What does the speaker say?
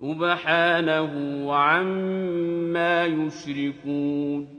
سبحانه عما يشركون